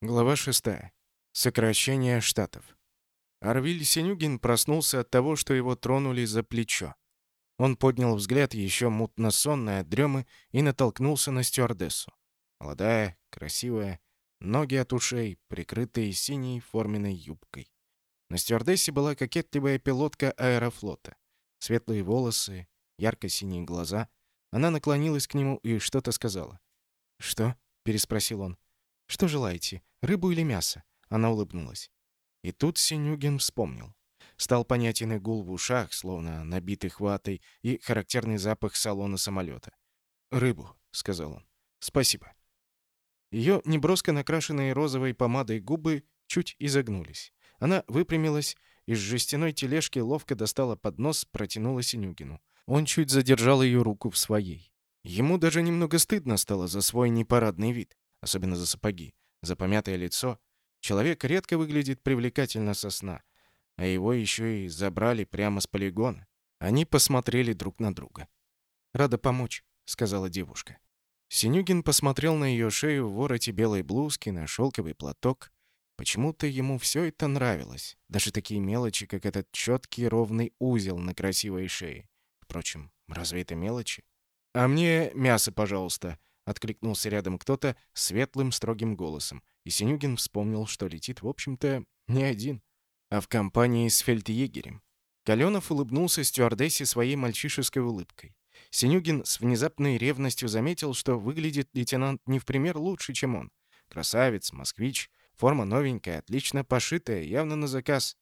Глава 6. Сокращение штатов. Арвиль Синюгин проснулся от того, что его тронули за плечо. Он поднял взгляд, еще мутно сонный от дремы, и натолкнулся на стюардессу. Молодая, красивая, ноги от ушей, прикрытые синей форменной юбкой. На стюардессе была кокетливая пилотка аэрофлота. Светлые волосы, ярко-синие глаза. Она наклонилась к нему и что-то сказала. «Что?» — переспросил он. «Что желаете, рыбу или мясо?» Она улыбнулась. И тут Синюгин вспомнил. Стал понятен и гул в ушах, словно набитых ватой, и характерный запах салона самолета. «Рыбу», — сказал он. «Спасибо». Ее неброско накрашенные розовой помадой губы чуть изогнулись. Она выпрямилась, из жестяной тележки ловко достала поднос, протянула Синюгину. Он чуть задержал ее руку в своей. Ему даже немного стыдно стало за свой непарадный вид особенно за сапоги, за помятое лицо. Человек редко выглядит привлекательно со сна, а его еще и забрали прямо с полигона. Они посмотрели друг на друга. «Рада помочь», — сказала девушка. Синюгин посмотрел на ее шею в вороте белой блузки, на шелковый платок. Почему-то ему все это нравилось. Даже такие мелочи, как этот четкий ровный узел на красивой шее. Впрочем, разве это мелочи? «А мне мясо, пожалуйста», Откликнулся рядом кто-то светлым строгим голосом, и Синюгин вспомнил, что летит, в общем-то, не один, а в компании с фельдъегерем. Каленов улыбнулся стюардессе своей мальчишеской улыбкой. Синюгин с внезапной ревностью заметил, что выглядит лейтенант не в пример лучше, чем он. Красавец, москвич, форма новенькая, отлично пошитая, явно на заказ.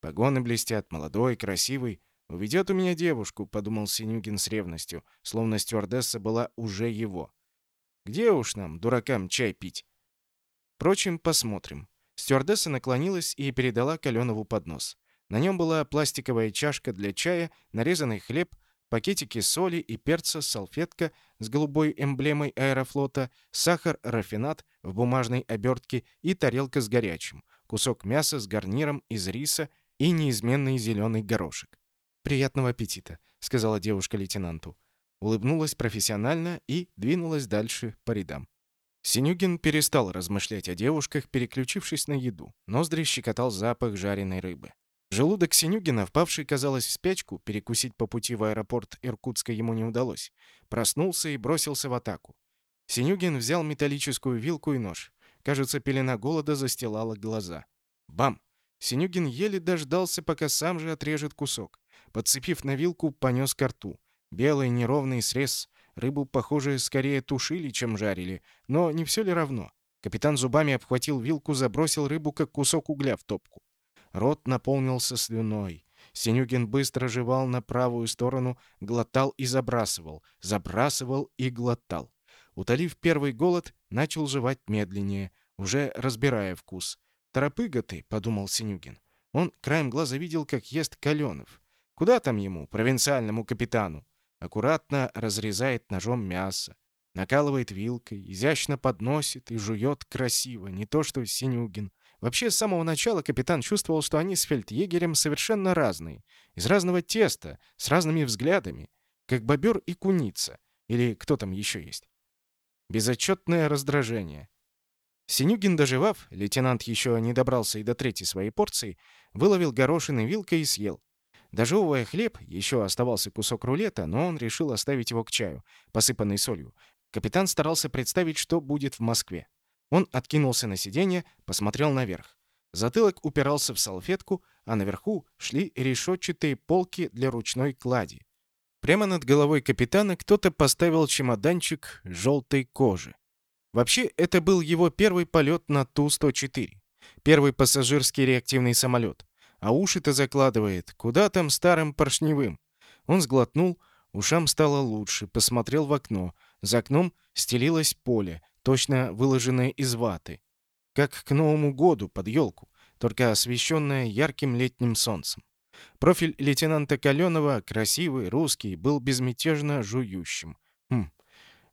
Погоны блестят, молодой, красивый. «Уведет у меня девушку», — подумал Синюгин с ревностью, словно стюардесса была уже его. Где уж нам, дуракам, чай пить? Впрочем, посмотрим. Стюардесса наклонилась и передала Каленову поднос. На нем была пластиковая чашка для чая, нарезанный хлеб, пакетики соли и перца, салфетка с голубой эмблемой аэрофлота, сахар, рафинат в бумажной обертке и тарелка с горячим, кусок мяса с гарниром из риса и неизменный зеленый горошек. «Приятного аппетита», — сказала девушка лейтенанту улыбнулась профессионально и двинулась дальше по рядам. Синюгин перестал размышлять о девушках, переключившись на еду. Ноздри щекотал запах жареной рыбы. Желудок Синюгина, впавший, казалось, в спячку, перекусить по пути в аэропорт Иркутска ему не удалось. Проснулся и бросился в атаку. Синюгин взял металлическую вилку и нож. Кажется, пелена голода застилала глаза. Бам! Синюгин еле дождался, пока сам же отрежет кусок. Подцепив на вилку, понес ко рту. Белый неровный срез. Рыбу, похоже, скорее тушили, чем жарили. Но не все ли равно? Капитан зубами обхватил вилку, забросил рыбу, как кусок угля в топку. Рот наполнился слюной. Синюгин быстро жевал на правую сторону, глотал и забрасывал, забрасывал и глотал. Утолив первый голод, начал жевать медленнее, уже разбирая вкус. «Торопыга ты», — подумал Синюгин. Он краем глаза видел, как ест Каленов. Куда там ему, провинциальному капитану? Аккуратно разрезает ножом мясо, накалывает вилкой, изящно подносит и жует красиво, не то что Синюгин. Вообще, с самого начала капитан чувствовал, что они с фельдъегерем совершенно разные, из разного теста, с разными взглядами, как бобер и куница, или кто там еще есть. Безотчетное раздражение. Синюгин, доживав, лейтенант еще не добрался и до третьей своей порции, выловил горошины вилкой и съел. Дожевывая хлеб, еще оставался кусок рулета, но он решил оставить его к чаю, посыпанный солью. Капитан старался представить, что будет в Москве. Он откинулся на сиденье, посмотрел наверх. Затылок упирался в салфетку, а наверху шли решетчатые полки для ручной клади. Прямо над головой капитана кто-то поставил чемоданчик желтой кожи. Вообще, это был его первый полет на Ту-104. Первый пассажирский реактивный самолет. А уши-то закладывает. Куда там старым поршневым? Он сглотнул, ушам стало лучше, посмотрел в окно. За окном стелилось поле, точно выложенное из ваты. Как к Новому году под елку, только освещенное ярким летним солнцем. Профиль лейтенанта Каленова, красивый, русский, был безмятежно жующим. Хм.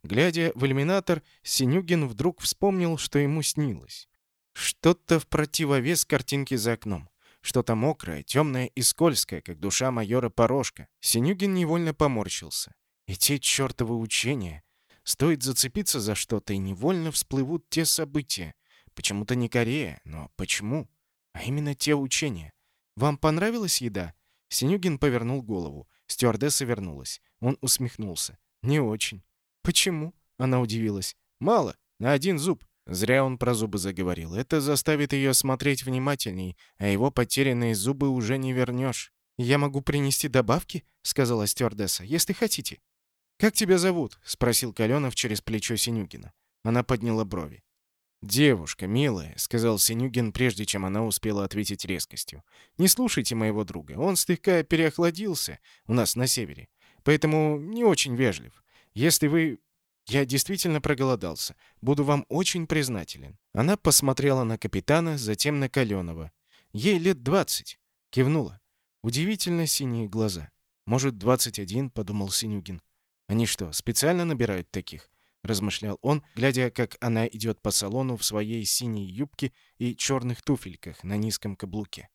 Глядя в иллюминатор, Синюгин вдруг вспомнил, что ему снилось. Что-то в противовес картинке за окном. Что-то мокрое, темное и скользкое, как душа майора Порошка. Синюгин невольно поморщился. Эти чертовы учения. Стоит зацепиться за что-то, и невольно всплывут те события. Почему-то не Корея, но почему? А именно те учения. Вам понравилась еда? Синюгин повернул голову. Стюардесса вернулась. Он усмехнулся. Не очень. Почему? Она удивилась. Мало, на один зуб. Зря он про зубы заговорил. Это заставит ее смотреть внимательней, а его потерянные зубы уже не вернешь. «Я могу принести добавки?» — сказала стюардесса. «Если хотите». «Как тебя зовут?» — спросил Каленов через плечо Синюгина. Она подняла брови. «Девушка, милая», — сказал Синюгин, прежде чем она успела ответить резкостью. «Не слушайте моего друга. Он слегка переохладился у нас на севере, поэтому не очень вежлив. Если вы я действительно проголодался. Буду вам очень признателен». Она посмотрела на капитана, затем на Каленова. Ей лет двадцать. Кивнула. Удивительно синие глаза. «Может, двадцать один?» — подумал Синюгин. «Они что, специально набирают таких?» — размышлял он, глядя, как она идет по салону в своей синей юбке и черных туфельках на низком каблуке.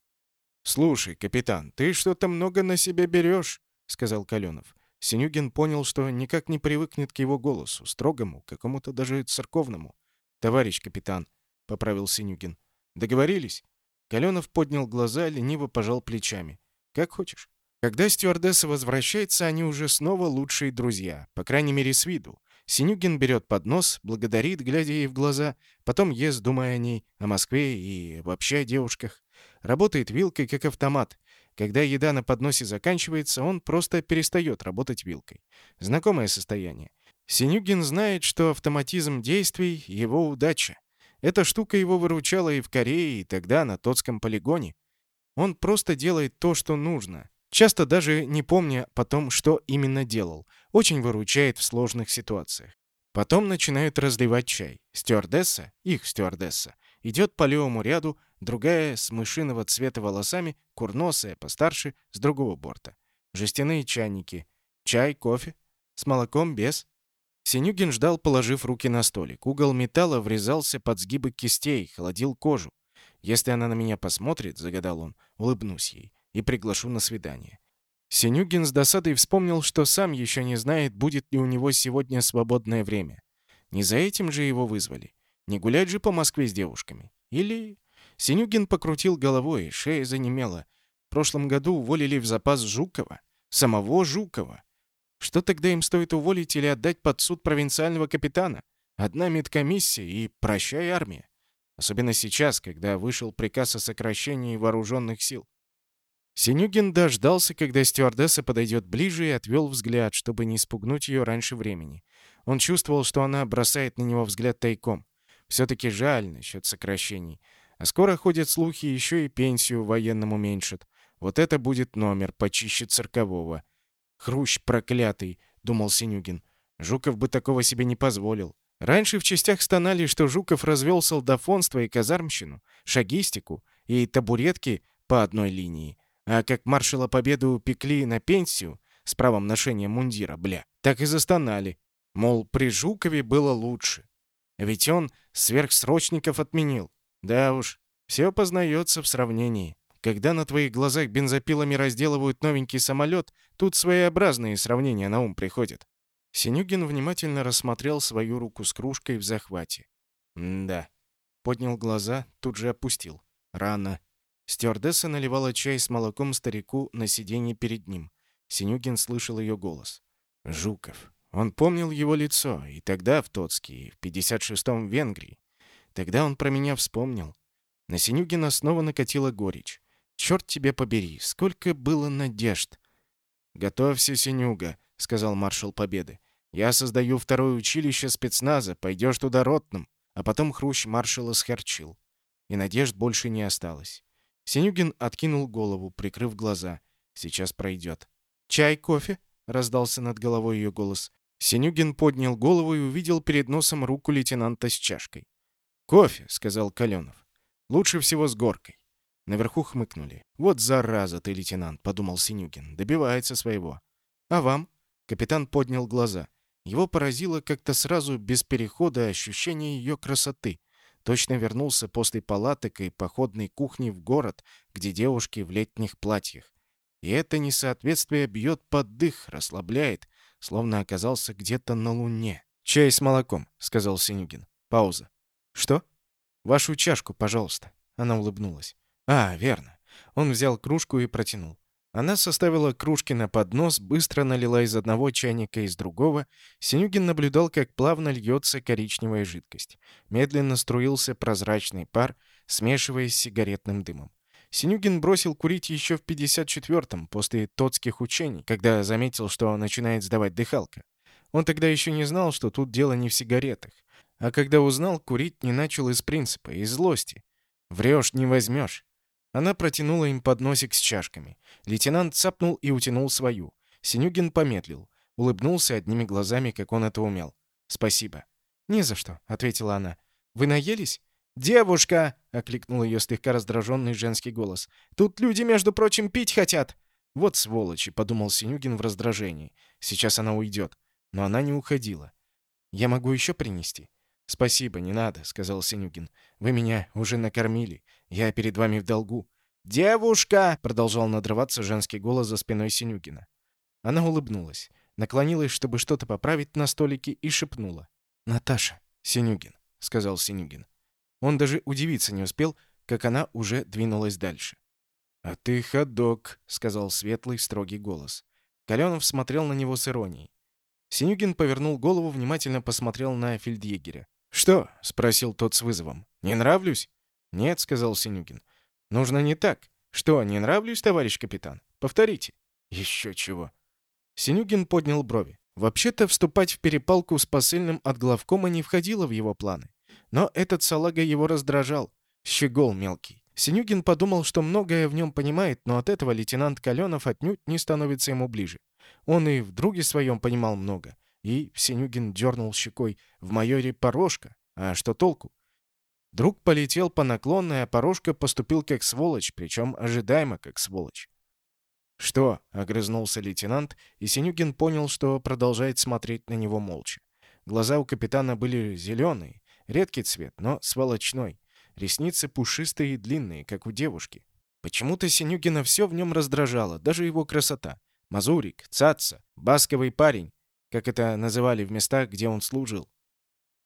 «Слушай, капитан, ты что-то много на себя берешь», — сказал Каленов. Синюгин понял, что никак не привыкнет к его голосу, строгому, какому-то даже церковному. «Товарищ капитан», — поправил Синюгин. «Договорились?» Каленов поднял глаза, лениво пожал плечами. «Как хочешь». Когда стюардесса возвращается, они уже снова лучшие друзья, по крайней мере, с виду. Синюгин берет поднос, благодарит, глядя ей в глаза, потом ест, думая о ней, о Москве и вообще о девушках. Работает вилкой, как автомат. Когда еда на подносе заканчивается, он просто перестает работать вилкой. Знакомое состояние. Синюгин знает, что автоматизм действий — его удача. Эта штука его выручала и в Корее, и тогда на Тотском полигоне. Он просто делает то, что нужно. Часто даже не помня потом, что именно делал. Очень выручает в сложных ситуациях. Потом начинают разливать чай. Стюардесса, их стюардесса, идет по левому ряду, другая с мышиного цвета волосами, курносая, постарше, с другого борта. Жестяные чайники. Чай, кофе. С молоком, без. Синюгин ждал, положив руки на столик. Угол металла врезался под сгибы кистей, холодил кожу. «Если она на меня посмотрит», — загадал он, — улыбнусь ей и приглашу на свидание. Синюгин с досадой вспомнил, что сам еще не знает, будет ли у него сегодня свободное время. Не за этим же его вызвали. Не гулять же по Москве с девушками. Или... Синюгин покрутил головой, шея занемела. В прошлом году уволили в запас Жукова. Самого Жукова. Что тогда им стоит уволить или отдать под суд провинциального капитана? Одна медкомиссия и прощай армия. Особенно сейчас, когда вышел приказ о сокращении вооруженных сил. Синюгин дождался, когда стюардесса подойдет ближе и отвел взгляд, чтобы не спугнуть ее раньше времени. Он чувствовал, что она бросает на него взгляд тайком. Все-таки жаль насчет сокращений. А скоро ходят слухи, еще и пенсию военному уменьшат. Вот это будет номер, почище циркового. «Хрущ проклятый», — думал Синюгин. Жуков бы такого себе не позволил. Раньше в частях стонали, что Жуков развел солдафонство и казармщину, шагистику и табуретки по одной линии. А как маршала Победы упекли на пенсию с правом ношения мундира, бля, так и застонали. Мол, при Жукове было лучше. Ведь он сверхсрочников отменил. Да уж, все познается в сравнении. Когда на твоих глазах бензопилами разделывают новенький самолет, тут своеобразные сравнения на ум приходят. Синюгин внимательно рассмотрел свою руку с кружкой в захвате. да. Поднял глаза, тут же опустил. Рано. Стюардесса наливала чай с молоком старику на сиденье перед ним. Синюгин слышал ее голос. «Жуков. Он помнил его лицо, и тогда в Тоцке, и в 56-м в Венгрии. Тогда он про меня вспомнил. На Синюгина снова накатила горечь. «Черт тебе побери, сколько было надежд!» «Готовься, Синюга», — сказал маршал Победы. «Я создаю второе училище спецназа, пойдешь туда ротным». А потом хрущ маршала схерчил. И надежд больше не осталось. Синюгин откинул голову, прикрыв глаза. «Сейчас пройдет». «Чай, кофе?» — раздался над головой ее голос. Синюгин поднял голову и увидел перед носом руку лейтенанта с чашкой. «Кофе», — сказал Каленов. «Лучше всего с горкой». Наверху хмыкнули. «Вот зараза ты, лейтенант», — подумал Синюгин. «Добивается своего». «А вам?» — капитан поднял глаза. Его поразило как-то сразу, без перехода, ощущение ее красоты. Точно вернулся после палаток и походной кухни в город, где девушки в летних платьях. И это несоответствие бьет под дых, расслабляет, словно оказался где-то на Луне. «Чай с молоком», — сказал Синюгин. Пауза. «Что?» «Вашу чашку, пожалуйста». Она улыбнулась. «А, верно». Он взял кружку и протянул. Она составила кружки на поднос, быстро налила из одного чайника из другого. Синюгин наблюдал, как плавно льется коричневая жидкость. Медленно струился прозрачный пар, смешиваясь с сигаретным дымом. Синюгин бросил курить еще в 54-м, после тотских учений, когда заметил, что начинает сдавать дыхалка. Он тогда еще не знал, что тут дело не в сигаретах. А когда узнал, курить не начал из принципа, из злости. Врешь, не возьмешь. Она протянула им подносик с чашками. Лейтенант цапнул и утянул свою. Синюгин помедлил. Улыбнулся одними глазами, как он это умел. «Спасибо». «Не за что», — ответила она. «Вы наелись?» «Девушка!» — окликнул ее слегка раздраженный женский голос. «Тут люди, между прочим, пить хотят!» «Вот сволочи!» — подумал Синюгин в раздражении. «Сейчас она уйдет». Но она не уходила. «Я могу еще принести?» «Спасибо, не надо», — сказал Синюгин. «Вы меня уже накормили. Я перед вами в долгу». «Девушка!» — продолжал надрываться женский голос за спиной Синюгина. Она улыбнулась, наклонилась, чтобы что-то поправить на столике, и шепнула. «Наташа, Синюгин», — сказал Синюгин. Он даже удивиться не успел, как она уже двинулась дальше. «А ты ходок», — сказал светлый, строгий голос. Каленов смотрел на него с иронией. Синюгин повернул голову, внимательно посмотрел на фельдъегеря. «Что?» — спросил тот с вызовом. «Не нравлюсь?» «Нет», — сказал Синюгин. «Нужно не так. Что, не нравлюсь, товарищ капитан? Повторите». «Еще чего». Синюгин поднял брови. Вообще-то вступать в перепалку с посыльным от главкома не входило в его планы. Но этот салага его раздражал. Щегол мелкий. Синюгин подумал, что многое в нем понимает, но от этого лейтенант Каленов отнюдь не становится ему ближе. Он и в друге своем понимал много. И Синюгин дернул щекой. В майоре Порошка. А что толку? Друг полетел по наклонной, а Порошка поступил как сволочь, причем ожидаемо как сволочь. «Что?» — огрызнулся лейтенант, и Синюгин понял, что продолжает смотреть на него молча. Глаза у капитана были зеленые, редкий цвет, но сволочной. Ресницы пушистые и длинные, как у девушки. Почему-то Синюгина все в нем раздражало, даже его красота. Мазурик, цаца, басковый парень как это называли в местах, где он служил.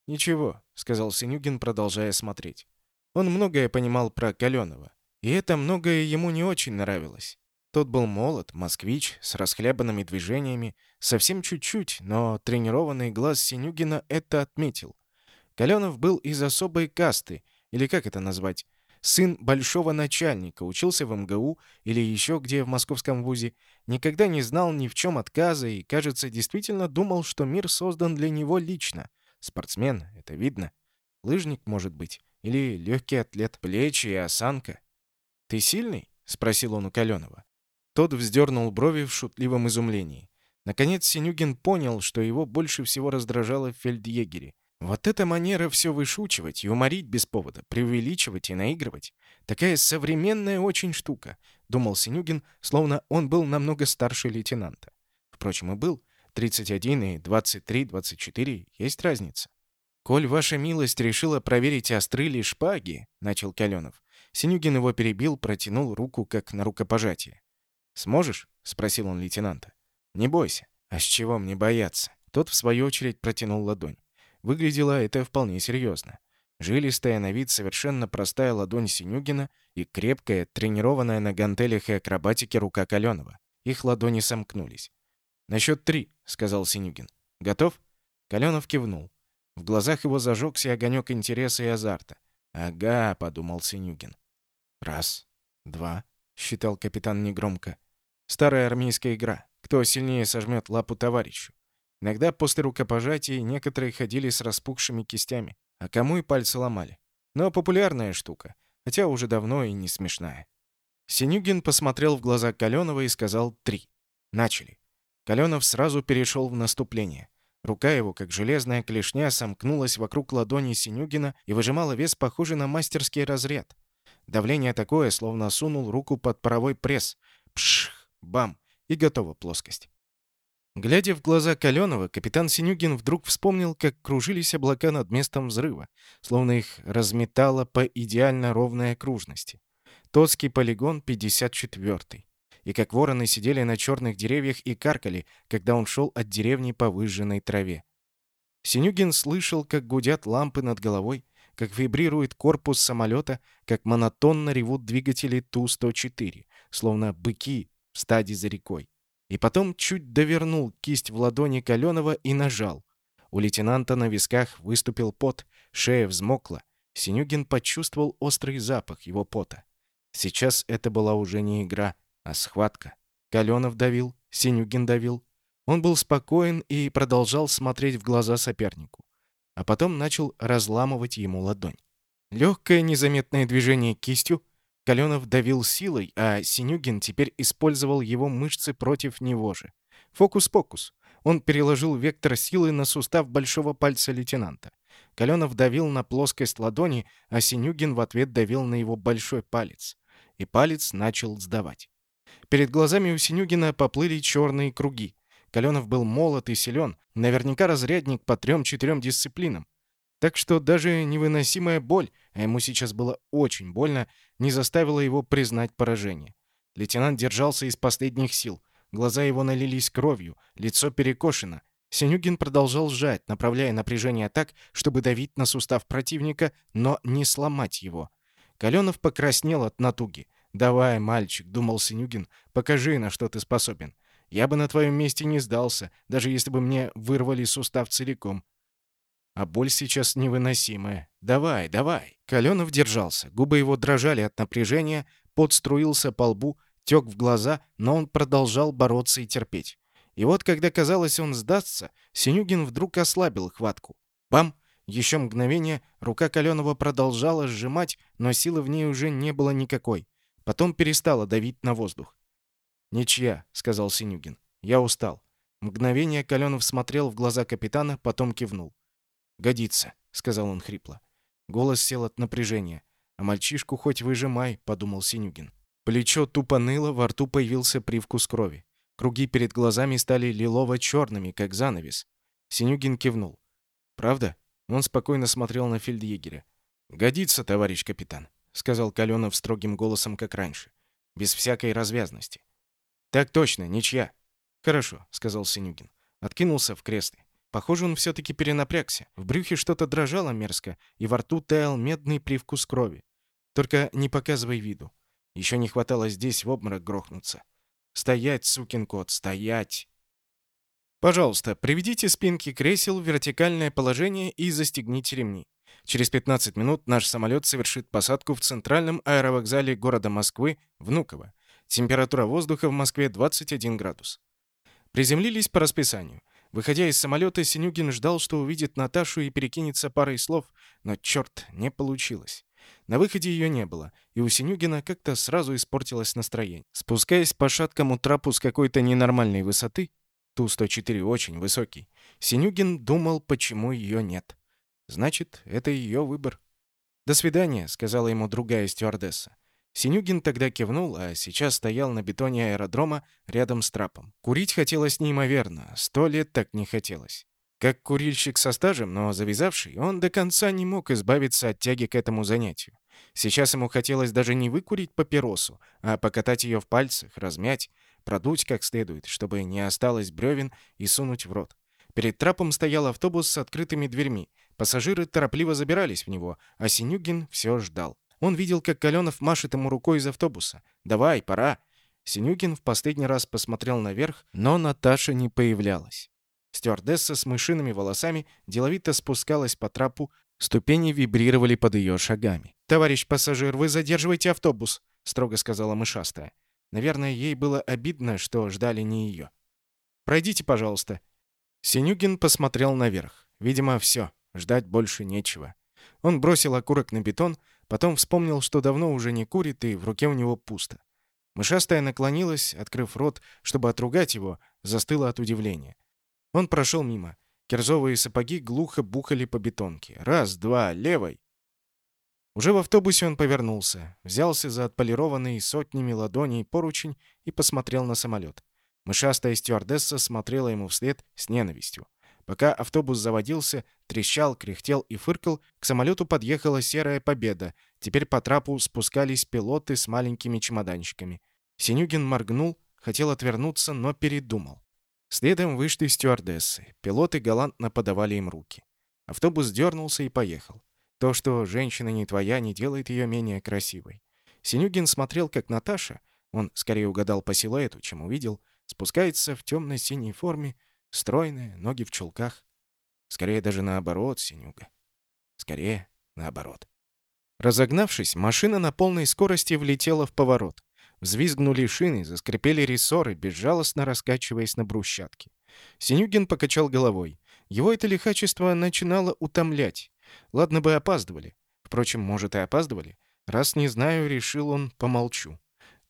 «Ничего», — сказал Синюгин, продолжая смотреть. Он многое понимал про Каленова, и это многое ему не очень нравилось. Тот был молод, москвич, с расхлябанными движениями, совсем чуть-чуть, но тренированный глаз Синюгина это отметил. Каленов был из особой касты, или как это назвать, сын большого начальника, учился в МГУ или еще где в московском вузе, никогда не знал ни в чем отказа и, кажется, действительно думал, что мир создан для него лично. Спортсмен, это видно. Лыжник, может быть. Или легкий атлет, плечи и осанка. «Ты сильный?» — спросил он у Каленова. Тот вздернул брови в шутливом изумлении. Наконец Синюгин понял, что его больше всего раздражало в фельдъегере. Вот эта манера все вышучивать, юморить без повода, преувеличивать и наигрывать. Такая современная очень штука, думал Синюгин, словно он был намного старше лейтенанта. Впрочем, и был. 31 и 23-24 есть разница. «Коль ваша милость решила проверить, остры ли шпаги», — начал Каленов. Синюгин его перебил, протянул руку, как на рукопожатие. «Сможешь?» — спросил он лейтенанта. «Не бойся. А с чего мне бояться?» Тот, в свою очередь, протянул ладонь. Выглядело это вполне серьезно. Жилистая на вид совершенно простая ладонь Синюгина и крепкая, тренированная на гантелях и акробатике рука Каленова. Их ладони сомкнулись. «На счет три», — сказал Синюгин. «Готов?» Каленов кивнул. В глазах его зажегся огонек интереса и азарта. «Ага», — подумал Синюгин. «Раз, два», — считал капитан негромко. «Старая армейская игра. Кто сильнее сожмет лапу товарищу. Иногда после рукопожатий некоторые ходили с распухшими кистями, а кому и пальцы ломали. Но популярная штука, хотя уже давно и не смешная. Синюгин посмотрел в глаза Каленова и сказал «три». Начали. Каленов сразу перешел в наступление. Рука его, как железная клешня, сомкнулась вокруг ладони Синюгина и выжимала вес, похожий на мастерский разряд. Давление такое, словно сунул руку под паровой пресс. Пшх, бам, и готова плоскость. Глядя в глаза Каленова, капитан Синюгин вдруг вспомнил, как кружились облака над местом взрыва, словно их разметало по идеально ровной окружности. Тотский полигон 54-й. И как вороны сидели на черных деревьях и каркали, когда он шел от деревни по выжженной траве. Синюгин слышал, как гудят лампы над головой, как вибрирует корпус самолета, как монотонно ревут двигатели Ту-104, словно быки в стаде за рекой. И потом чуть довернул кисть в ладони Каленова и нажал. У лейтенанта на висках выступил пот, шея взмокла. Синюгин почувствовал острый запах его пота. Сейчас это была уже не игра, а схватка. Каленов давил, Синюгин давил. Он был спокоен и продолжал смотреть в глаза сопернику. А потом начал разламывать ему ладонь. Легкое незаметное движение кистью, Каленов давил силой, а Синюгин теперь использовал его мышцы против него же. Фокус-покус. Он переложил вектор силы на сустав большого пальца лейтенанта. Каленов давил на плоскость ладони, а Синюгин в ответ давил на его большой палец. И палец начал сдавать. Перед глазами у Синюгина поплыли черные круги. Каленов был молод и силен, наверняка разрядник по трем-четырем дисциплинам. Так что даже невыносимая боль, а ему сейчас было очень больно, не заставила его признать поражение. Лейтенант держался из последних сил. Глаза его налились кровью, лицо перекошено. Синюгин продолжал сжать, направляя напряжение так, чтобы давить на сустав противника, но не сломать его. Каленов покраснел от натуги. «Давай, мальчик», — думал Синюгин, — «покажи, на что ты способен. Я бы на твоем месте не сдался, даже если бы мне вырвали сустав целиком. А боль сейчас невыносимая. Давай, давай». Каленов держался, губы его дрожали от напряжения, пот струился по лбу, тек в глаза, но он продолжал бороться и терпеть. И вот, когда казалось, он сдастся, Синюгин вдруг ослабил хватку. Бам! Еще мгновение рука Каленова продолжала сжимать, но силы в ней уже не было никакой. Потом перестала давить на воздух. «Ничья», — сказал Синюгин. «Я устал». Мгновение Каленов смотрел в глаза капитана, потом кивнул. «Годится», — сказал он хрипло. Голос сел от напряжения. «А мальчишку хоть выжимай», — подумал Синюгин. Плечо тупо ныло, во рту появился привкус крови. Круги перед глазами стали лилово-черными, как занавес. Синюгин кивнул. «Правда?» Он спокойно смотрел на фельдъегеря. «Годится, товарищ капитан», — сказал Каленов строгим голосом, как раньше. Без всякой развязности. «Так точно, ничья». «Хорошо», — сказал Синюгин. Откинулся в кресле. Похоже, он все-таки перенапрягся. В брюхе что-то дрожало мерзко, и во рту таял медный привкус крови. Только не показывай виду. Еще не хватало здесь в обморок грохнуться. «Стоять, сукин кот, стоять!» Пожалуйста, приведите спинки кресел в вертикальное положение и застегните ремни. Через 15 минут наш самолет совершит посадку в центральном аэровокзале города Москвы, Внуково. Температура воздуха в Москве 21 градус. Приземлились по расписанию. Выходя из самолета, Синюгин ждал, что увидит Наташу и перекинется парой слов, но, черт, не получилось. На выходе ее не было, и у Синюгина как-то сразу испортилось настроение. Спускаясь по шаткому трапу с какой-то ненормальной высоты, Ту-104 очень высокий. Синюгин думал, почему ее нет. Значит, это ее выбор. «До свидания», — сказала ему другая стюардесса. Синюгин тогда кивнул, а сейчас стоял на бетоне аэродрома рядом с трапом. Курить хотелось неимоверно, сто лет так не хотелось. Как курильщик со стажем, но завязавший, он до конца не мог избавиться от тяги к этому занятию. Сейчас ему хотелось даже не выкурить папиросу, а покатать ее в пальцах, размять, продуть как следует, чтобы не осталось бревен и сунуть в рот. Перед трапом стоял автобус с открытыми дверьми. Пассажиры торопливо забирались в него, а Синюгин все ждал. Он видел, как Каленов машет ему рукой из автобуса. «Давай, пора!» Синюгин в последний раз посмотрел наверх, но Наташа не появлялась. Стюардесса с мышиными волосами деловито спускалась по трапу, ступени вибрировали под ее шагами. «Товарищ пассажир, вы задерживаете автобус», — строго сказала мышастая. Наверное, ей было обидно, что ждали не ее. «Пройдите, пожалуйста». Синюгин посмотрел наверх. Видимо, все, ждать больше нечего. Он бросил окурок на бетон, потом вспомнил, что давно уже не курит, и в руке у него пусто. Мышастая наклонилась, открыв рот, чтобы отругать его, застыла от удивления. Он прошел мимо. Кирзовые сапоги глухо бухали по бетонке. Раз, два, левой. Уже в автобусе он повернулся, взялся за отполированный сотнями ладоней поручень и посмотрел на самолет. Мышастая стюардесса смотрела ему вслед с ненавистью. Пока автобус заводился, трещал, кряхтел и фыркал, к самолету подъехала серая победа. Теперь по трапу спускались пилоты с маленькими чемоданчиками. Синюгин моргнул, хотел отвернуться, но передумал. Следом вышли стюардессы. Пилоты галантно подавали им руки. Автобус дернулся и поехал. То, что женщина не твоя, не делает ее менее красивой. Синюгин смотрел, как Наташа, он скорее угадал по силуэту, чем увидел, спускается в темно-синей форме, стройная, ноги в чулках. Скорее даже наоборот, Синюга. Скорее наоборот. Разогнавшись, машина на полной скорости влетела в поворот. Взвизгнули шины, заскрипели рессоры, безжалостно раскачиваясь на брусчатке. Синюгин покачал головой. Его это лихачество начинало утомлять. Ладно бы опаздывали. Впрочем, может, и опаздывали. Раз не знаю, решил он, помолчу.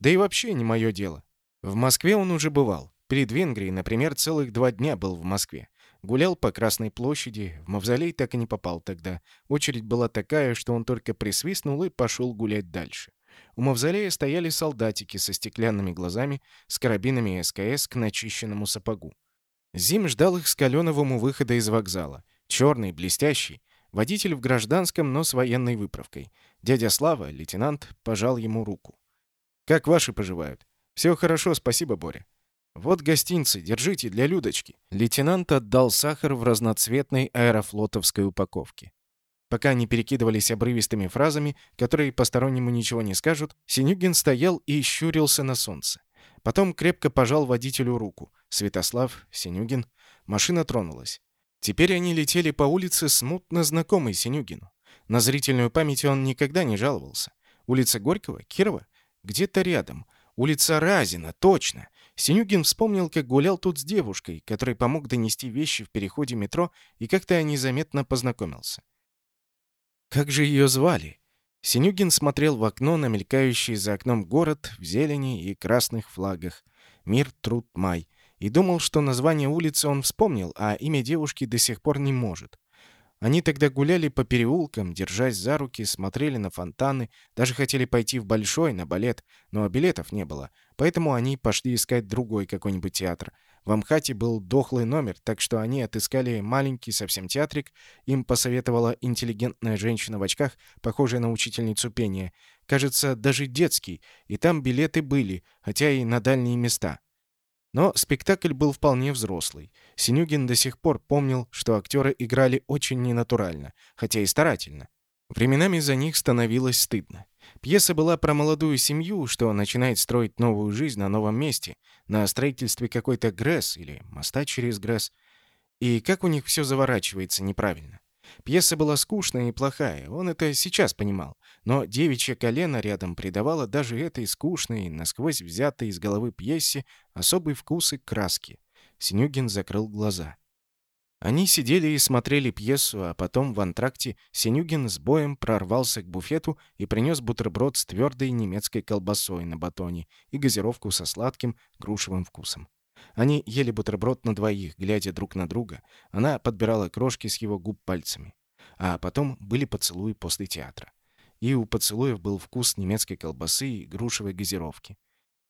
Да и вообще не мое дело. В Москве он уже бывал. Перед Венгрией, например, целых два дня был в Москве. Гулял по Красной площади, в мавзолей так и не попал тогда. Очередь была такая, что он только присвистнул и пошел гулять дальше. У мавзолея стояли солдатики со стеклянными глазами, с карабинами СКС к начищенному сапогу. Зим ждал их с Каленовым у выхода из вокзала. Черный, блестящий. Водитель в гражданском, но с военной выправкой. Дядя Слава, лейтенант, пожал ему руку. «Как ваши поживают?» «Все хорошо, спасибо, Боря». «Вот гостинцы, держите, для Людочки». Лейтенант отдал сахар в разноцветной аэрофлотовской упаковке. Пока они перекидывались обрывистыми фразами, которые постороннему ничего не скажут, Синюгин стоял и щурился на солнце. Потом крепко пожал водителю руку. Святослав, Синюгин. Машина тронулась. Теперь они летели по улице, смутно знакомой Синюгину. На зрительную память он никогда не жаловался. Улица Горького? Кирова? Где-то рядом. Улица Разина, точно. Синюгин вспомнил, как гулял тут с девушкой, которой помог донести вещи в переходе метро, и как-то незаметно познакомился. Как же ее звали? Синюгин смотрел в окно на мелькающий за окном город в зелени и красных флагах. Мир, труд, май. И думал, что название улицы он вспомнил, а имя девушки до сих пор не может. Они тогда гуляли по переулкам, держась за руки, смотрели на фонтаны, даже хотели пойти в Большой, на балет, но билетов не было, поэтому они пошли искать другой какой-нибудь театр. В Амхате был дохлый номер, так что они отыскали маленький совсем театрик, им посоветовала интеллигентная женщина в очках, похожая на учительницу пения. Кажется, даже детский, и там билеты были, хотя и на дальние места. Но спектакль был вполне взрослый. Синюгин до сих пор помнил, что актеры играли очень ненатурально, хотя и старательно. Временами за них становилось стыдно. Пьеса была про молодую семью, что начинает строить новую жизнь на новом месте, на строительстве какой-то ГРЭС или моста через ГРЭС. И как у них все заворачивается неправильно. Пьеса была скучная и плохая, он это сейчас понимал, но девичье колено рядом придавало даже этой скучной, насквозь взятой из головы пьесе особый вкус и краски. Синюгин закрыл глаза. Они сидели и смотрели пьесу, а потом в антракте Синюгин с боем прорвался к буфету и принес бутерброд с твердой немецкой колбасой на батоне и газировку со сладким грушевым вкусом. Они ели бутерброд на двоих, глядя друг на друга. Она подбирала крошки с его губ пальцами. А потом были поцелуи после театра. И у поцелуев был вкус немецкой колбасы и грушевой газировки.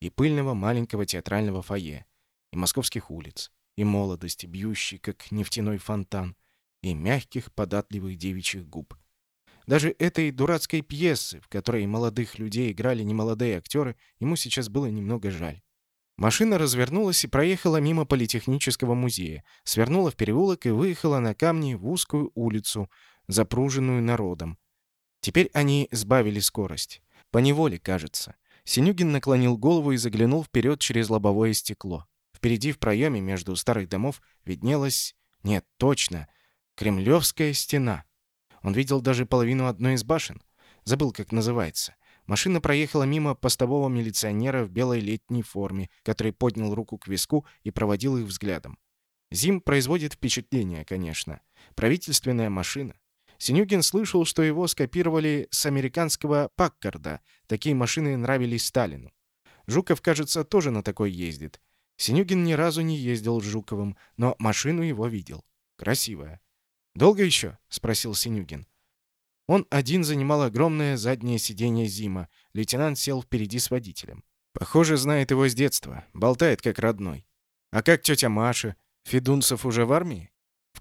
И пыльного маленького театрального фойе. И московских улиц. И молодости, бьющей, как нефтяной фонтан. И мягких, податливых девичьих губ. Даже этой дурацкой пьесы, в которой молодых людей играли немолодые актеры, ему сейчас было немного жаль. Машина развернулась и проехала мимо Политехнического музея, свернула в переулок и выехала на камни в узкую улицу, запруженную народом. Теперь они сбавили скорость. По неволе, кажется. Синюгин наклонил голову и заглянул вперед через лобовое стекло. Впереди в проеме между старых домов виднелась... Нет, точно. Кремлевская стена. Он видел даже половину одной из башен. Забыл, как называется. Машина проехала мимо постового милиционера в белой летней форме, который поднял руку к виску и проводил их взглядом. Зим производит впечатление, конечно. Правительственная машина. Синюгин слышал, что его скопировали с американского Паккарда. Такие машины нравились Сталину. Жуков, кажется, тоже на такой ездит. Синюгин ни разу не ездил с Жуковым, но машину его видел. Красивая. «Долго еще?» — спросил Синюгин. Он один занимал огромное заднее сиденье Зима. Лейтенант сел впереди с водителем. Похоже, знает его с детства. Болтает как родной. А как тетя Маша? Федунцев уже в армии?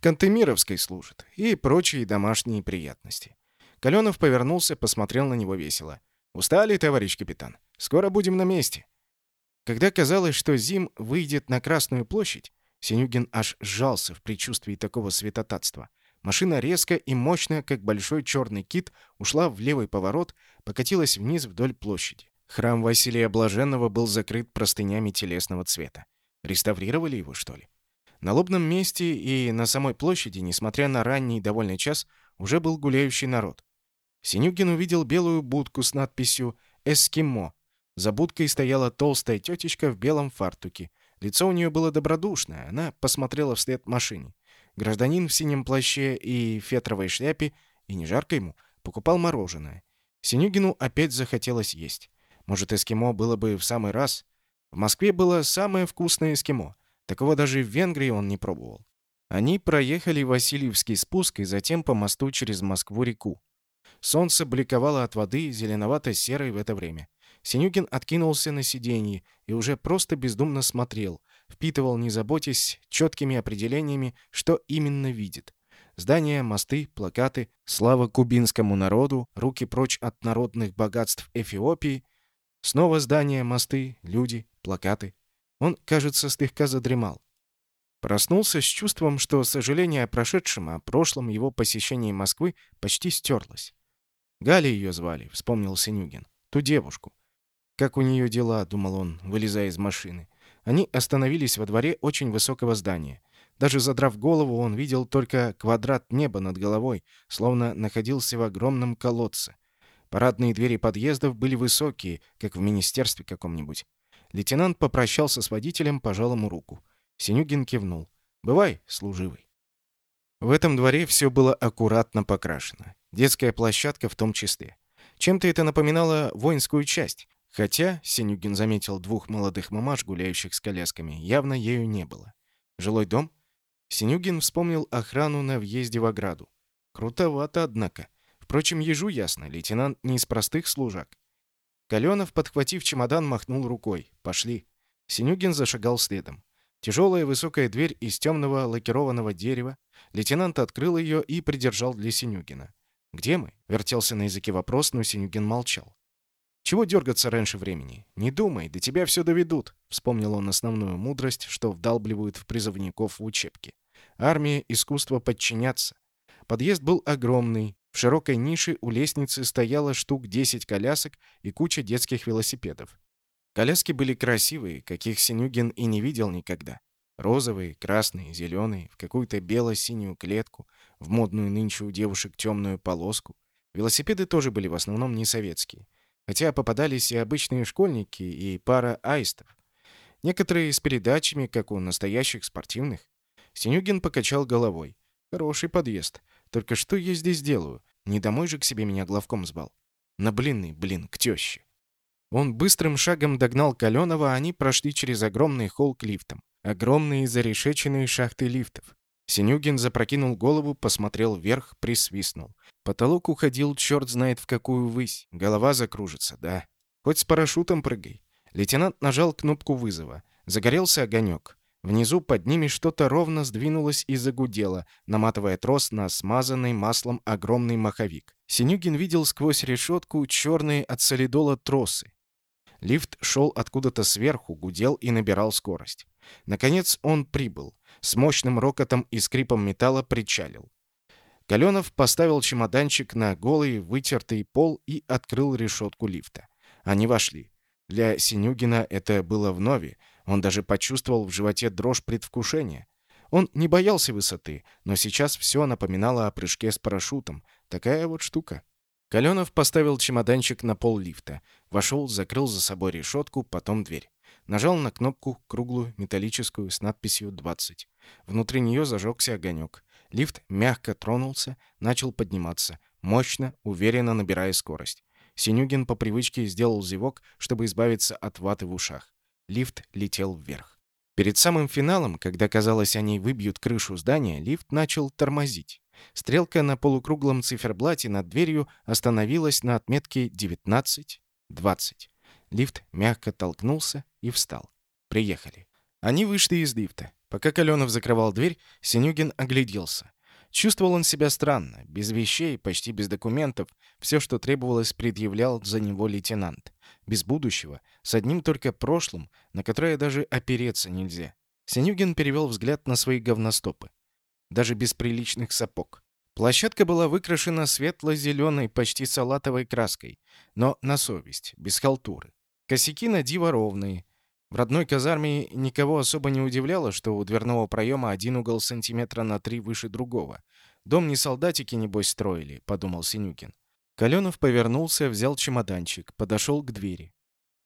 Кантемировской служит. И прочие домашние приятности. Каленов повернулся, посмотрел на него весело. «Устали, товарищ капитан? Скоро будем на месте». Когда казалось, что Зим выйдет на Красную площадь, Синюгин аж сжался в предчувствии такого святотатства. Машина резко и мощно, как большой черный кит, ушла в левый поворот, покатилась вниз вдоль площади. Храм Василия Блаженного был закрыт простынями телесного цвета. Реставрировали его, что ли? На лобном месте и на самой площади, несмотря на ранний довольный час, уже был гуляющий народ. Синюгин увидел белую будку с надписью «Эскимо». За будкой стояла толстая тетечка в белом фартуке. Лицо у нее было добродушное, она посмотрела вслед машине. Гражданин в синем плаще и фетровой шляпе, и не жарко ему, покупал мороженое. Синюгину опять захотелось есть. Может, эскимо было бы в самый раз? В Москве было самое вкусное эскимо. Такого даже в Венгрии он не пробовал. Они проехали Васильевский спуск и затем по мосту через Москву-реку. Солнце бликовало от воды, зеленовато-серой в это время. Синюгин откинулся на сиденье и уже просто бездумно смотрел, впитывал, не заботясь, четкими определениями, что именно видит. Здания, мосты, плакаты, слава кубинскому народу, руки прочь от народных богатств Эфиопии. Снова здания, мосты, люди, плакаты. Он, кажется, слегка задремал. Проснулся с чувством, что сожаление о прошедшем, о прошлом его посещении Москвы почти стерлось. Галя ее звали, вспомнил Синюгин. Ту девушку. Как у нее дела, думал он, вылезая из машины. Они остановились во дворе очень высокого здания. Даже задрав голову, он видел только квадрат неба над головой, словно находился в огромном колодце. Парадные двери подъездов были высокие, как в министерстве каком-нибудь. Лейтенант попрощался с водителем, пожал ему руку. Синюгин кивнул. «Бывай, служивый». В этом дворе все было аккуратно покрашено. Детская площадка в том числе. Чем-то это напоминало воинскую часть. Хотя, Синюгин заметил двух молодых мамаш, гуляющих с колясками, явно ею не было. Жилой дом? Синюгин вспомнил охрану на въезде в ограду. Крутовато, однако. Впрочем, ежу ясно, лейтенант не из простых служак. Каленов, подхватив чемодан, махнул рукой. «Пошли». Синюгин зашагал следом. Тяжелая высокая дверь из темного лакированного дерева. Лейтенант открыл ее и придержал для Синюгина. «Где мы?» — вертелся на языке вопрос, но Синюгин молчал. «Чего дергаться раньше времени? Не думай, до тебя все доведут», — вспомнил он основную мудрость, что вдалбливают в призывников в учебке. Армия — искусство подчиняться. Подъезд был огромный. В широкой нише у лестницы стояло штук 10 колясок и куча детских велосипедов. Коляски были красивые, каких Синюгин и не видел никогда. Розовые, красные, зеленые, в какую-то бело-синюю клетку, в модную нынче у девушек темную полоску. Велосипеды тоже были в основном не советские. Хотя попадались и обычные школьники, и пара аистов. Некоторые с передачами, как у настоящих спортивных. Синюгин покачал головой. Хороший подъезд. Только что я здесь делаю? Не домой же к себе меня главком сбал. На блины, блин, к тёще. Он быстрым шагом догнал Калёнова, а они прошли через огромный холл к лифтам. Огромные зарешеченные шахты лифтов. Синюгин запрокинул голову, посмотрел вверх, присвистнул. Потолок уходил черт знает в какую высь. Голова закружится, да. Хоть с парашютом прыгай. Лейтенант нажал кнопку вызова. Загорелся огонек. Внизу под ними что-то ровно сдвинулось и загудело, наматывая трос на смазанный маслом огромный маховик. Синюгин видел сквозь решетку черные от солидола тросы. Лифт шел откуда-то сверху, гудел и набирал скорость. Наконец он прибыл. С мощным рокотом и скрипом металла причалил. Каленов поставил чемоданчик на голый вытертый пол и открыл решетку лифта. Они вошли. Для Синюгина это было вновь. Он даже почувствовал в животе дрожь предвкушения. Он не боялся высоты, но сейчас все напоминало о прыжке с парашютом. Такая вот штука. Каленов поставил чемоданчик на пол лифта. Вошел, закрыл за собой решетку, потом дверь. Нажал на кнопку, круглую, металлическую, с надписью «20». Внутри нее зажегся огонек. Лифт мягко тронулся, начал подниматься, мощно, уверенно набирая скорость. Синюгин по привычке сделал зевок, чтобы избавиться от ваты в ушах. Лифт летел вверх. Перед самым финалом, когда казалось, они выбьют крышу здания, лифт начал тормозить. Стрелка на полукруглом циферблате над дверью остановилась на отметке 19-20. Лифт мягко толкнулся и встал. Приехали. Они вышли из лифта. Пока Каленов закрывал дверь, Синюгин огляделся. Чувствовал он себя странно, без вещей, почти без документов. Все, что требовалось, предъявлял за него лейтенант. Без будущего, с одним только прошлым, на которое даже опереться нельзя. Синюгин перевел взгляд на свои говностопы. Даже без приличных сапог. Площадка была выкрашена светло-зеленой, почти салатовой краской, но на совесть, без халтуры. Косяки на диво ровные. В родной казарме никого особо не удивляло, что у дверного проема один угол сантиметра на три выше другого. Дом не солдатики, небось, строили, подумал Синюкин. Каленов повернулся, взял чемоданчик, подошел к двери.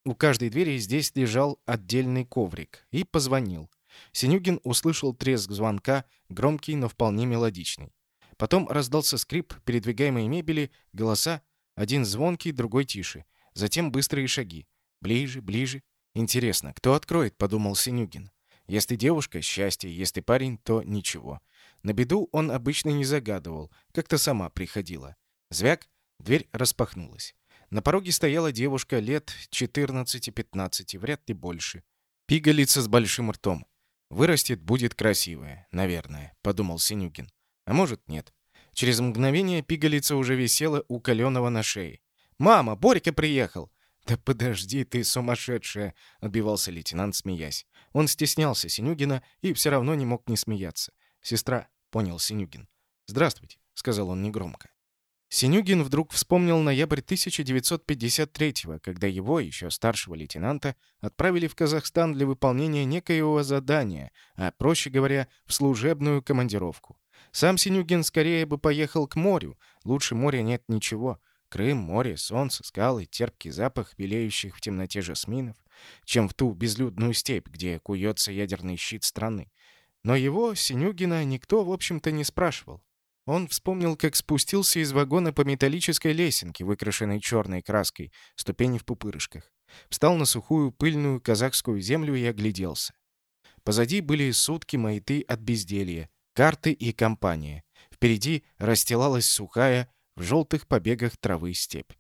У каждой двери здесь лежал отдельный коврик и позвонил. Синюгин услышал треск звонка, громкий, но вполне мелодичный. Потом раздался скрип передвигаемой мебели, голоса, один звонкий, другой тише. Затем быстрые шаги. Ближе, ближе. Интересно, кто откроет, подумал Синюгин. Если девушка — счастье, если парень, то ничего. На беду он обычно не загадывал, как-то сама приходила. Звяк, дверь распахнулась. На пороге стояла девушка лет 14-15, вряд ли больше. Пигалица с большим ртом. Вырастет, будет красивая, наверное, подумал Синюгин. А может, нет. Через мгновение пигалица уже висела у Каленова на шее. «Мама, Борька приехал!» «Да подожди ты, сумасшедшая!» — отбивался лейтенант, смеясь. Он стеснялся Синюгина и все равно не мог не смеяться. «Сестра», — понял Синюгин. «Здравствуйте», — сказал он негромко. Синюгин вдруг вспомнил ноябрь 1953-го, когда его, еще старшего лейтенанта, отправили в Казахстан для выполнения некоего задания, а, проще говоря, в служебную командировку. Сам Синюгин скорее бы поехал к морю. Лучше моря нет ничего. Крым, море, солнце, скалы, терпкий запах белеющих в темноте жасминов, чем в ту безлюдную степь, где куется ядерный щит страны. Но его, Синюгина, никто, в общем-то, не спрашивал. Он вспомнил, как спустился из вагона по металлической лесенке, выкрашенной черной краской, ступени в пупырышках. Встал на сухую, пыльную казахскую землю и огляделся. Позади были сутки маяты от безделья, карты и компания. Впереди расстилалась сухая, в желтых побегах травы степь.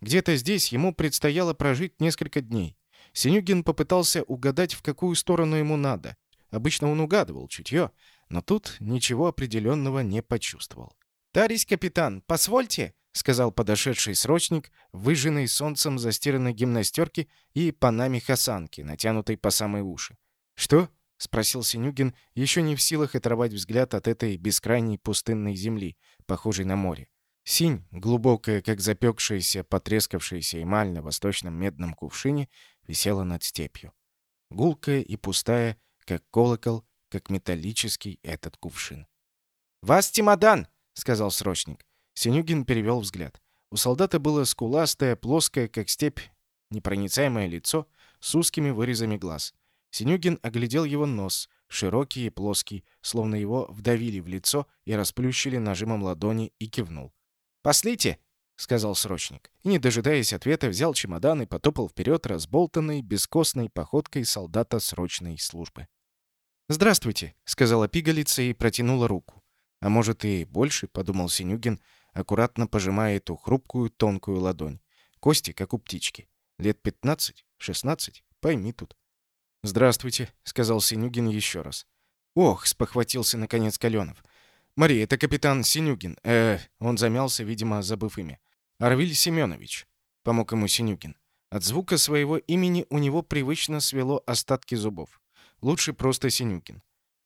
Где-то здесь ему предстояло прожить несколько дней. Синюгин попытался угадать, в какую сторону ему надо. Обычно он угадывал чутье, но тут ничего определенного не почувствовал. «Тарись, капитан, позвольте!» — сказал подошедший срочник, выжженный солнцем застиранной гимнастерки и панами хасанки, натянутой по самые уши. «Что?» — спросил Синюгин, еще не в силах оторвать взгляд от этой бескрайней пустынной земли, похожей на море. Синь, глубокая, как запекшаяся, потрескавшаяся эмаль на восточном медном кувшине, висела над степью. Гулкая и пустая, как колокол, как металлический этот кувшин. «Вас чемодан!» — сказал срочник. Синюгин перевел взгляд. У солдата было скуластое, плоское, как степь, непроницаемое лицо с узкими вырезами глаз. Синюгин оглядел его нос, широкий и плоский, словно его вдавили в лицо и расплющили нажимом ладони, и кивнул. «Послите!» — сказал срочник. И, не дожидаясь ответа, взял чемодан и потопал вперед разболтанной, бескостной походкой солдата срочной службы. «Здравствуйте», — сказала пигалица и протянула руку. «А может и больше», — подумал Синюгин, аккуратно пожимая эту хрупкую, тонкую ладонь. Кости, как у птички. Лет пятнадцать, шестнадцать, пойми тут. «Здравствуйте», — сказал Синюгин еще раз. «Ох», — спохватился наконец Каленов. «Мария, это капитан Синюгин. Э, он замялся, видимо, забыв имя. Арвиль Семенович», — помог ему Синюгин. От звука своего имени у него привычно свело остатки зубов. Лучше просто Синюкин.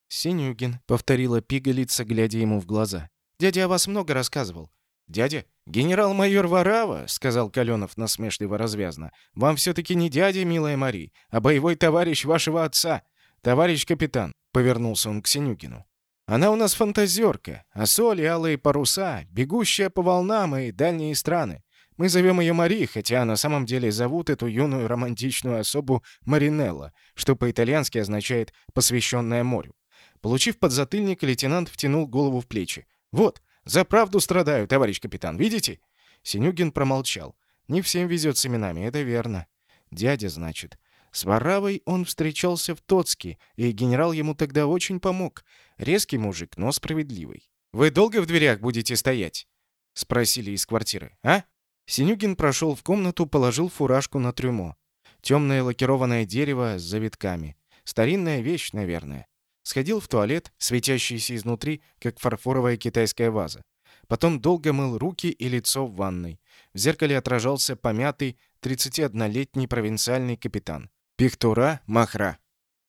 «Синюкин», — повторила пигалица, глядя ему в глаза. «Дядя о вас много рассказывал». «Дядя? Генерал-майор Варава», — сказал Каленов насмешливо развязно. «Вам все-таки не дядя, милая Мари, а боевой товарищ вашего отца. Товарищ капитан», — повернулся он к Синюкину. «Она у нас фантазерка, а соль и алые паруса, бегущая по волнам и дальние страны. Мы зовем ее Мари, хотя на самом деле зовут эту юную романтичную особу Маринелла, что по-итальянски означает «посвященная морю». Получив подзатыльник, лейтенант втянул голову в плечи. «Вот, за правду страдаю, товарищ капитан, видите?» Синюгин промолчал. «Не всем везет с именами, это верно. Дядя, значит. С Варавой он встречался в Тоцке, и генерал ему тогда очень помог. Резкий мужик, но справедливый. «Вы долго в дверях будете стоять?» — спросили из квартиры. «А?» Синюгин прошел в комнату, положил фуражку на трюмо. Темное лакированное дерево с завитками. Старинная вещь, наверное. Сходил в туалет, светящийся изнутри, как фарфоровая китайская ваза. Потом долго мыл руки и лицо в ванной. В зеркале отражался помятый 31-летний провинциальный капитан. Пихтура Махра.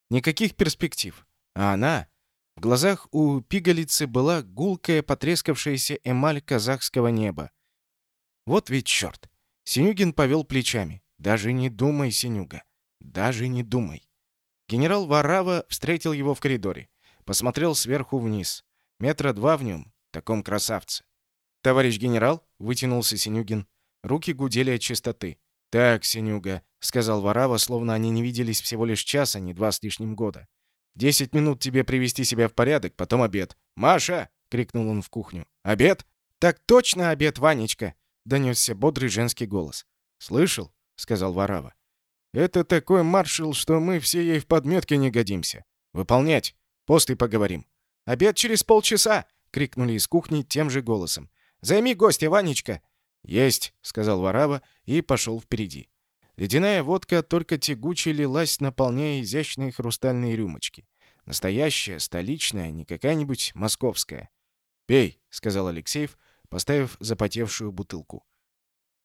Никаких перспектив. А она... В глазах у пигалицы была гулкая, потрескавшаяся эмаль казахского неба. Вот ведь черт! Синюгин повел плечами. Даже не думай, Синюга. Даже не думай. Генерал Варава встретил его в коридоре. Посмотрел сверху вниз. Метра два в нем, таком красавце. «Товарищ генерал», — вытянулся Синюгин. Руки гудели от чистоты. «Так, Синюга», — сказал Варава, словно они не виделись всего лишь час, а не два с лишним года. «Десять минут тебе привести себя в порядок, потом обед». «Маша!» — крикнул он в кухню. «Обед?» «Так точно обед, Ванечка!» — донесся бодрый женский голос. «Слышал?» — сказал Варава. «Это такой маршал, что мы все ей в подметке не годимся. Выполнять. После поговорим». «Обед через полчаса!» — крикнули из кухни тем же голосом. «Займи гостя, Ванечка!» «Есть!» — сказал Варава и пошел впереди. Ледяная водка только тягуче лилась, наполняя изящные хрустальные рюмочки. Настоящая, столичная, не какая-нибудь московская. «Пей», — сказал Алексеев, поставив запотевшую бутылку.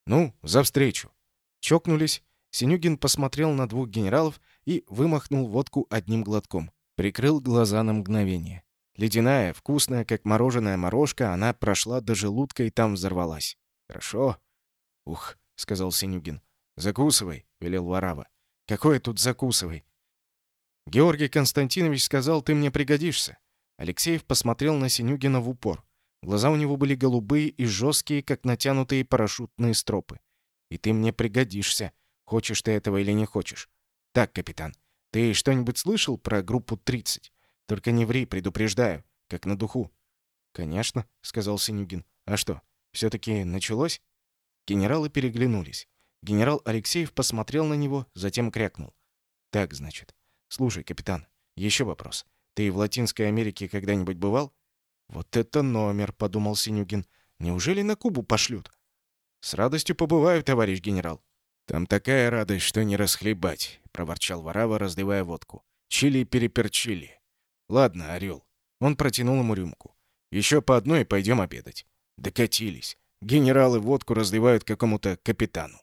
«Ну, за встречу». Чокнулись. Синюгин посмотрел на двух генералов и вымахнул водку одним глотком. Прикрыл глаза на мгновение. Ледяная, вкусная, как мороженое морожка, она прошла до желудка и там взорвалась. «Хорошо». «Ух», — сказал Синюгин. «Закусывай», — велел Варава. «Какое тут закусывай?» «Георгий Константинович сказал, ты мне пригодишься». Алексеев посмотрел на Синюгина в упор. Глаза у него были голубые и жесткие, как натянутые парашютные стропы. «И ты мне пригодишься, хочешь ты этого или не хочешь. Так, капитан, ты что-нибудь слышал про группу 30? Только не ври, предупреждаю, как на духу». «Конечно», — сказал Синюгин. «А что, все-таки началось?» Генералы переглянулись. Генерал Алексеев посмотрел на него, затем крякнул. «Так, значит. Слушай, капитан, еще вопрос. Ты в Латинской Америке когда-нибудь бывал?» «Вот это номер», — подумал Синюгин. «Неужели на Кубу пошлют?» «С радостью побываю, товарищ генерал». «Там такая радость, что не расхлебать», — проворчал Варава, разливая водку. «Чили переперчили». «Ладно, орел». Он протянул ему рюмку. «Еще по одной и пойдем обедать». Докатились. Генералы водку разливают какому-то капитану.